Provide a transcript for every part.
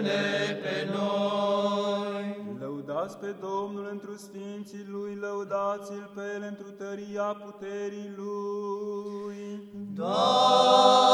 miluiește-ne pe noi! Lăudați pe Domnul întru sfinții Lui, lăudați-L pe El întru tăria puterii Lui! Doamne!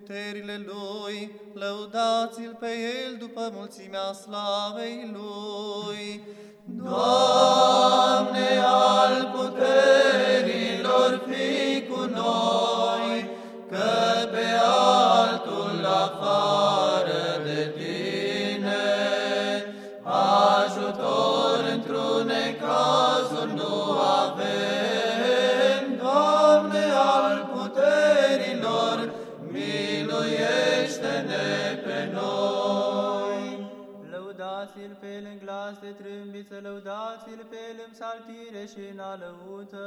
Puterile lui, lăudați-l pe el după mulțimea slavei lui. Doamne Lăudați-l pe el în glas de trâmbiță, lăudați-l pe el în saltire și în alăută.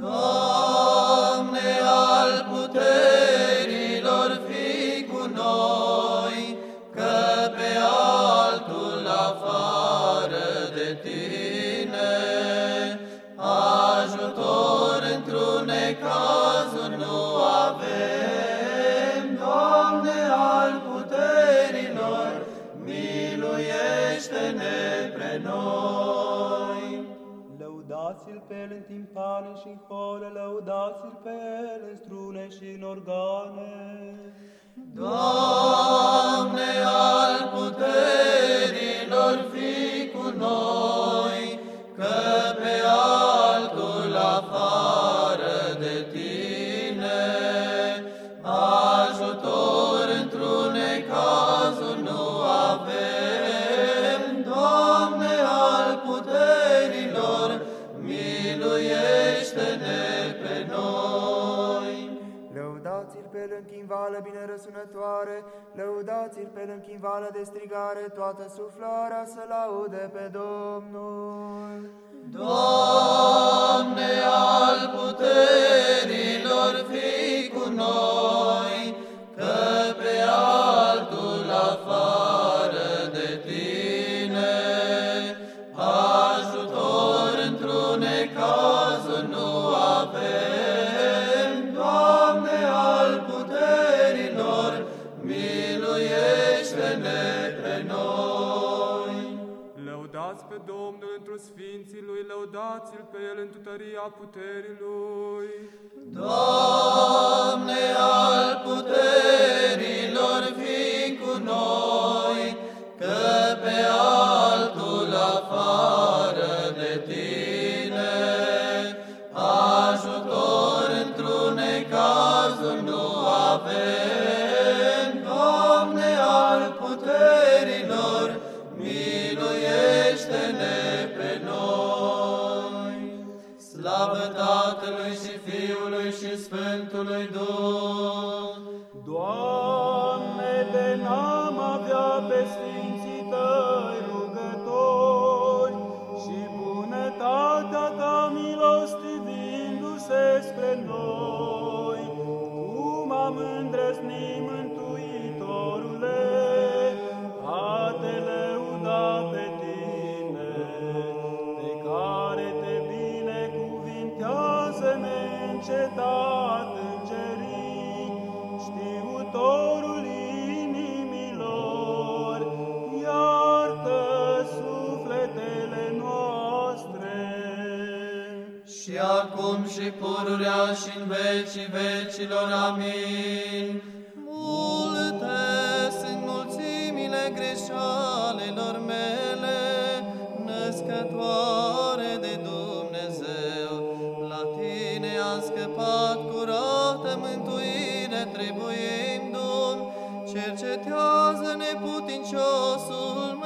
Doamne al puterilor, fi cu noi, că pe altul afară de Tine, ajutor într-un necazul Lăudați-l pe el în timpane și în hore, lăudați-l pe el în strune și în organe. Doamne al puterilor, fi cu noi, bine răsunătoare, lăudați-l pe el în chimvală de strigare, toată suflarea să laude pe Domnul. Doamne al puterilor, fi cu noi, că pe altul afară de Tine, ajutor într-un necazul nu pe Domnul într sfinții lui, lăudați-l pe el în tăria puterii lui. Doamne al puterilor, fi Doamne, de n-am avea pe sfinții tăi rugători și bunătatea ta milostivindu-se spre noi, și acum și pururea și în vecii vecilor. Amin. Multe sunt mulțimile greșalelor mele, născătoare de Dumnezeu. La tine am scăpat curată mântuire, trebuim, Domn, cercetează neputinciosul